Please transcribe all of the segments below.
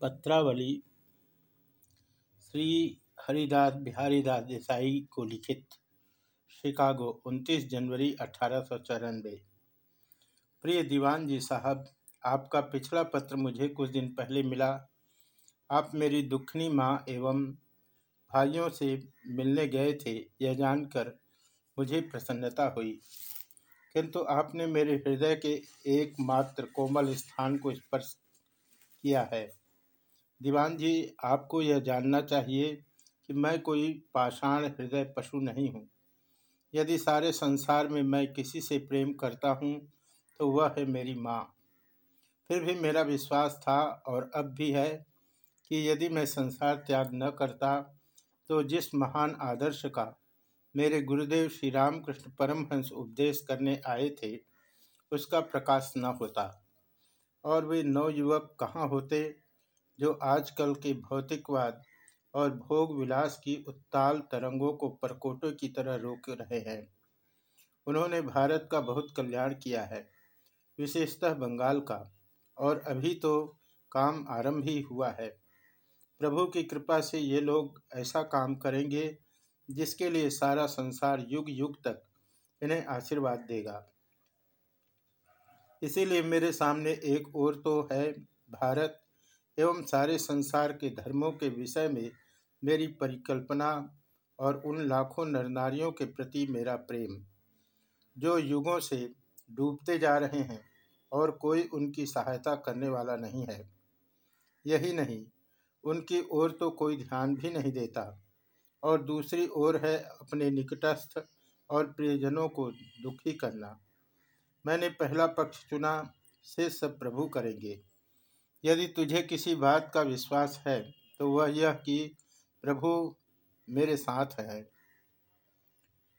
पत्रावली श्री हरिदास बिहारीदास देसाई को लिखित शिकागो 29 जनवरी अठारह सौ चौरानवे। प्रिय दीवान जी साहब, आपका पिछला पत्र मुझे कुछ दिन पहले मिला। आप मेरी दुखनी माँ एवं भाइयों से मिलने गए थे, यह जानकर मुझे प्रसन्नता हुई। किंतु आपने मेरे हृदय के एकमात्र कोमल स्थान को स्पर्श किया है। दीवान जी, आपको यह जानना चाहिए कि मैं कोई पाषाण हृदय पशु नहीं हूँ। यदि सारे संसार में मैं किसी से प्रेम करता हूँ तो वह है मेरी माँ। फिर भी मेरा विश्वास था और अब भी है कि यदि मैं संसार त्याग न करता तो जिस महान आदर्श का मेरे गुरुदेव श्री रामकृष्ण परमहंस उपदेश करने आए थे, उसका प्रकाश न होता। और वे नवयुवक कहाँ होते? जो आजकल के भौतिकवाद और भोग विलास की उत्ताल तरंगों को परकोटों की तरह रोक रहे हैं। उन्होंने भारत का बहुत कल्याण किया है, विशेषतः बंगाल का, और अभी तो काम आरंभ ही हुआ है। प्रभु की कृपा से ये लोग ऐसा काम करेंगे, जिसके लिए सारा संसार युग युग तक इन्हें आशीर्वाद देगा। इसीलिए मेरे सामने एक और तो है, भारत एवं सारे संसार के धर्मों के विषय में मेरी परिकल्पना और उन लाखों नर नारियों के प्रति मेरा प्रेम। जो युगों से डूबते जा रहे हैं और कोई उनकी सहायता करने वाला नहीं है। यही नहीं, उनकी ओर तो कोई ध्यान भी नहीं देता और दूसरी ओर है अपने निकटस्थ और प्रियजनों को दुखी करना। मैंने पहला पक्ष चुना से सब प्रभु करेंगे। यदि तुझे किसी बात का विश्वास है तो वह यह कि प्रभु मेरे साथ है।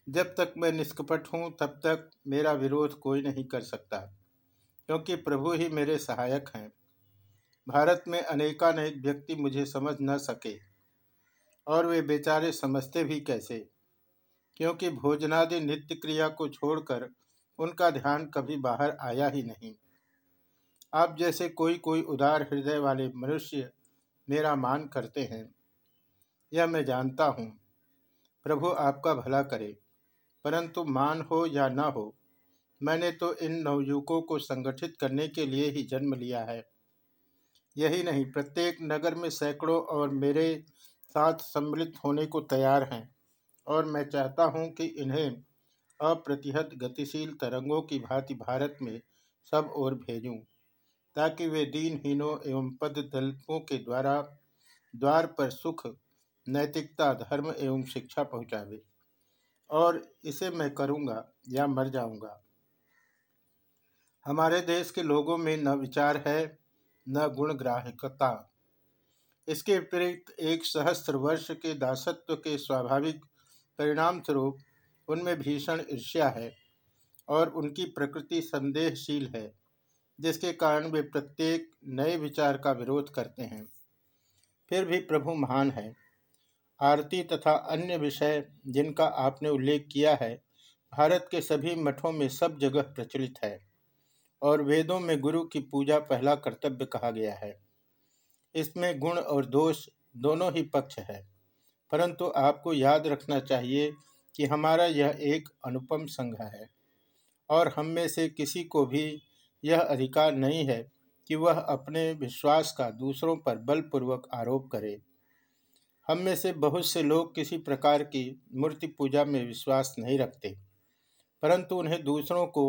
जब तक मैं निष्कपट हूँ, तब तक मेरा विरोध कोई नहीं कर सकता, क्योंकि प्रभु ही मेरे सहायक हैं। भारत में अनेकानेक व्यक्ति मुझे समझ न सके, और वे बेचारे समझते भी कैसे? क्योंकि भोजनादि नित्य क्रिया को छोड़कर उनका ध्यान कभी बाहर आया ही नहीं। आप जैसे कोई कोई उदार हृदय वाले मनुष्य मेरा मान करते हैं। यह मैं जानता हूँ। प्रभु आपका भला करे, परंतु मान हो या न हो, मैंने तो इन नवयुवकों को संगठित करने के लिए ही जन्म लिया है। यही नहीं, प्रत्येक नगर में सैकड़ों और मेरे साथ सम्मिलित होने को तैयार हैं, और मैं चाहता हूँ कि इन्हें अप्रतिहत गतिशील तरंगों की भांति भारत में सब ओर भेजूं। ताकि वे दीनहीनों एवं पद दलितों के द्वारा, द्वार पर सुख, नैतिकता, धर्म एवं शिक्षा पहुँचावे। और इसे मैं करूँगा या मर जाऊँगा। हमारे देश के लोगों में न विचार है, न गुण ग्राहकता इसके विपरीत एक सहस्त्र वर्ष के दासत्व के स्वाभाविक परिणाम स्वरूप उनमें भीषण ईर्ष्या है और उनकी प्रकृति संदेहशील है। जिसके कारण वे प्रत्येक नए विचार का विरोध करते हैं। फिर भी प्रभु महान है। आरती तथा अन्य विषय जिनका आपने उल्लेख किया है, भारत के सभी मठों में सब जगह प्रचलित है और वेदों में गुरु की पूजा पहला कर्तव्य कहा गया है। इसमें गुण और दोष दोनों ही पक्ष है, परंतु आपको याद रखना चाहिए कि हमारा यह एक अनुपम संघ है और हम में से किसी को भी यह अधिकार नहीं है कि वह अपने विश्वास का दूसरों पर बलपूर्वक आरोप करे। हम में से बहुत से लोग किसी प्रकार की मूर्ति पूजा में विश्वास नहीं रखते, परंतु उन्हें दूसरों को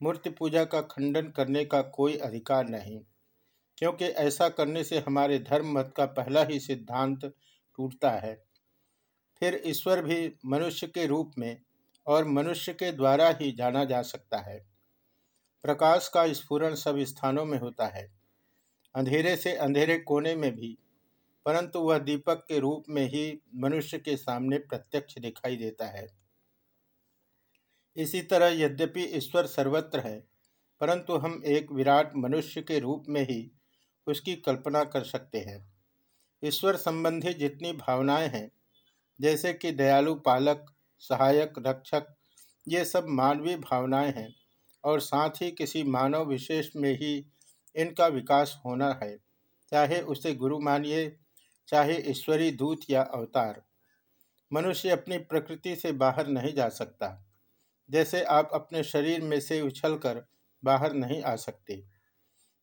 मूर्ति पूजा का खंडन करने का कोई अधिकार नहीं, क्योंकि ऐसा करने से हमारे धर्म मत का पहला ही सिद्धांत टूटता है। फिर ईश्वर भी मनुष्य के रूप में और मनुष्य के द्वारा ही जाना जा सकता है। प्रकाश का स्फुरन सब स्थानों में होता है, अंधेरे से अंधेरे कोने में भी। परंतु वह दीपक के रूप में ही मनुष्य के सामने प्रत्यक्ष दिखाई देता है। इसी तरह यद्यपि ईश्वर सर्वत्र है, परंतु हम एक विराट मनुष्य के रूप में ही उसकी कल्पना कर सकते हैं। ईश्वर संबंधी जितनी भावनाएँ हैं, जैसे कि दयालु पालक, सहायक, रक्षक, ये सब मानवीय भावनाएँ हैं। और साथ ही किसी मानव विशेष में ही इनका विकास होना है। चाहे उसे गुरु मानिए, चाहे ईश्वरी दूत या अवतार। मनुष्य अपनी प्रकृति से बाहर नहीं जा सकता। जैसे आप अपने शरीर में से उछलकर बाहर नहीं आ सकते।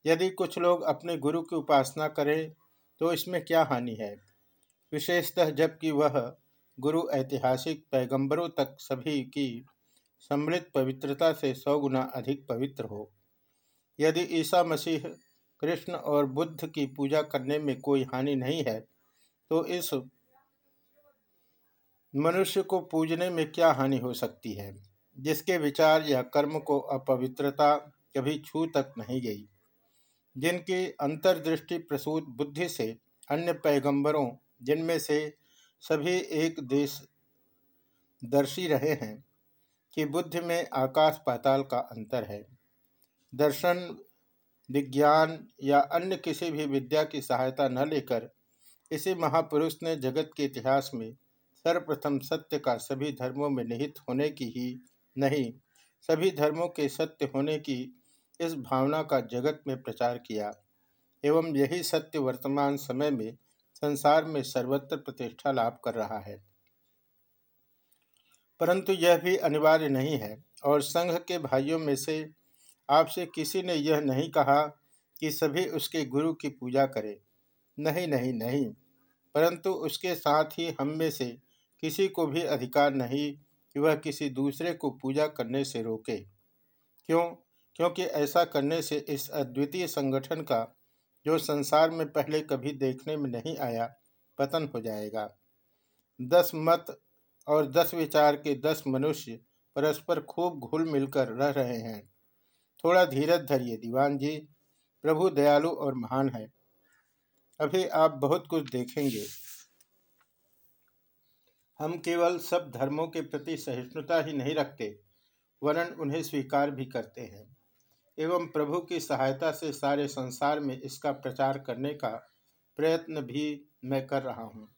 यदि कुछ लोग अपने गुरु की उपासना करें तो इसमें क्या हानि है? विशेषतः जबकि वह गुरु ऐतिहासिक पैगंबरों तक सभी की सम्मिलित पवित्रता से सौ गुना अधिक पवित्र हो। यदि ईसा मसीह कृष्ण और बुद्ध की पूजा करने में कोई हानि नहीं है तो इस मनुष्य को पूजने में क्या हानि हो सकती है? जिसके विचार या कर्म को अपवित्रता कभी छू तक नहीं गई। जिनकी अंतर्दृष्टि प्रसूत बुद्धि से, अन्य पैगंबरों, जिनमें से सभी एक देश दर्शी रहे हैं कि बुद्धि में आकाश पाताल का अंतर है। दर्शन, विज्ञान या अन्य किसी भी विद्या की सहायता न लेकर इसी महापुरुष ने जगत के इतिहास में सर्वप्रथम सत्य का सभी धर्मों में निहित होने की ही नहीं, सभी धर्मों के सत्य होने की इस भावना का जगत में प्रचार किया। एवं यही सत्य वर्तमान समय में संसार में सर्वत्र प्रतिष्ठा लाभ कर रहा है। परंतु यह भी अनिवार्य नहीं है। और संघ के भाइयों में से आपसे किसी ने यह नहीं कहा कि सभी उसके गुरु की पूजा करें। नहीं नहीं नहीं। परंतु उसके साथ ही हम में से किसी को भी अधिकार नहीं कि वह किसी दूसरे को पूजा करने से रोके। क्यों? क्योंकि ऐसा करने से इस अद्वितीय संगठन का, जो संसार में पहले कभी देखने में नहीं आया, पतन हो जाएगा। दस मत और दस विचार के दस मनुष्य परस्पर खूब घुल मिलकर रह रहे हैं। थोड़ा धीरज धरिए दीवान जी। प्रभु दयालु और महान है। अभी आप बहुत कुछ देखेंगे। हम केवल सब धर्मों के प्रति सहिष्णुता ही नहीं रखते, वरन उन्हें स्वीकार भी करते हैं। एवं प्रभु की सहायता से सारे संसार में इसका प्रचार करने का प्रयत्न भी मैं कर रहा हूँ।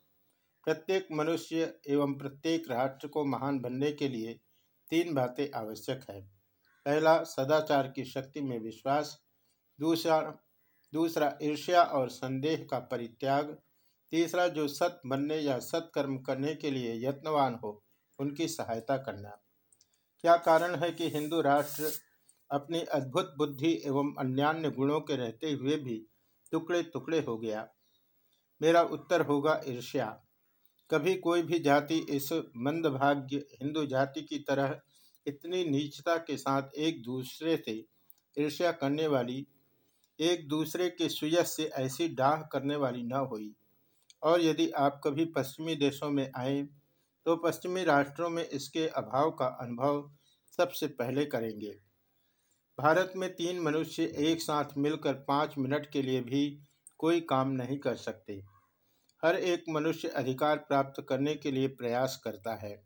प्रत्येक मनुष्य एवं प्रत्येक राष्ट्र को महान बनने के लिए तीन बातें आवश्यक है। पहला, सदाचार की शक्ति में विश्वास। दूसरा दूसरा, ईर्ष्या और संदेह का परित्याग। तीसरा, जो सत बनने या सत्कर्म करने के लिए यत्नवान हो, उनकी सहायता करना। क्या कारण है कि हिंदू राष्ट्र अपनी अद्भुत बुद्धि एवं अन्यान्य गुणों के रहते हुए भी टुकड़े टुकड़े हो गया? मेरा उत्तर होगा ईर्ष्या। कभी कोई भी जाति इस मंदभाग्य हिंदू जाति की तरह इतनी नीचता के साथ एक दूसरे से ईर्ष्या करने वाली, एक दूसरे के सुयस से ऐसी डाह करने वाली न हुई। और यदि आप कभी पश्चिमी देशों में आए तो पश्चिमी राष्ट्रों में इसके अभाव का अनुभव सबसे पहले करेंगे। भारत में तीन मनुष्य एक साथ मिलकर पाँच मिनट के लिए भी कोई काम नहीं कर सकते। हर एक मनुष्य अधिकार प्राप्त करने के लिए प्रयास करता है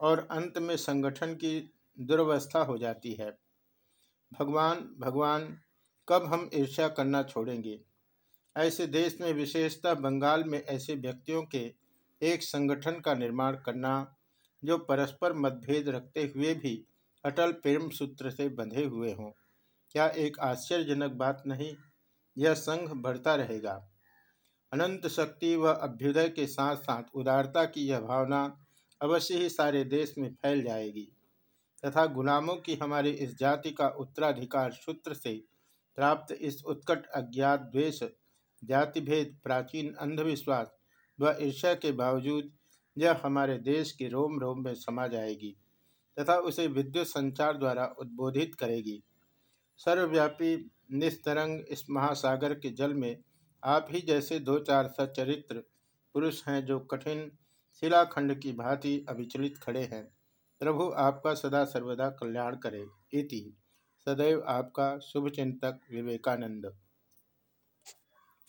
और अंत में संगठन की दुर्वस्था हो जाती है। भगवान भगवान, कब हम ईर्ष्या करना छोड़ेंगे? ऐसे देश में विशेषतः बंगाल में ऐसे व्यक्तियों के एक संगठन का निर्माण करना, जो परस्पर मतभेद रखते हुए भी अटल प्रेम सूत्र से बंधे हुए हों, क्या एक आश्चर्यजनक बात नहीं? यह संघ बढ़ता रहेगा। अनंत शक्ति व अभ्युदय के साथ साथ उदारता की यह भावना अवश्य ही सारे देश में फैल जाएगी। तथा गुलामों की हमारी इस जाति का उत्तराधिकार सूत्र से प्राप्त इस उत्कट अज्ञात द्वेष, जातिभेद, प्राचीन अंधविश्वास व ईर्ष्या के बावजूद यह हमारे देश के रोम रोम में समा जाएगी तथा उसे विद्युत संचार द्वारा उद्बोधित करेगी। सर्वव्यापी निस्तरंग इस महासागर के जल में आप ही जैसे दो चार सच्चरित्र पुरुष हैं जो कठिन शिलाखंड की भांति अविचलित खड़े हैं। प्रभु आपका सदा सर्वदा कल्याण करे। इति। सदैव आपका शुभचिंतक विवेकानंद।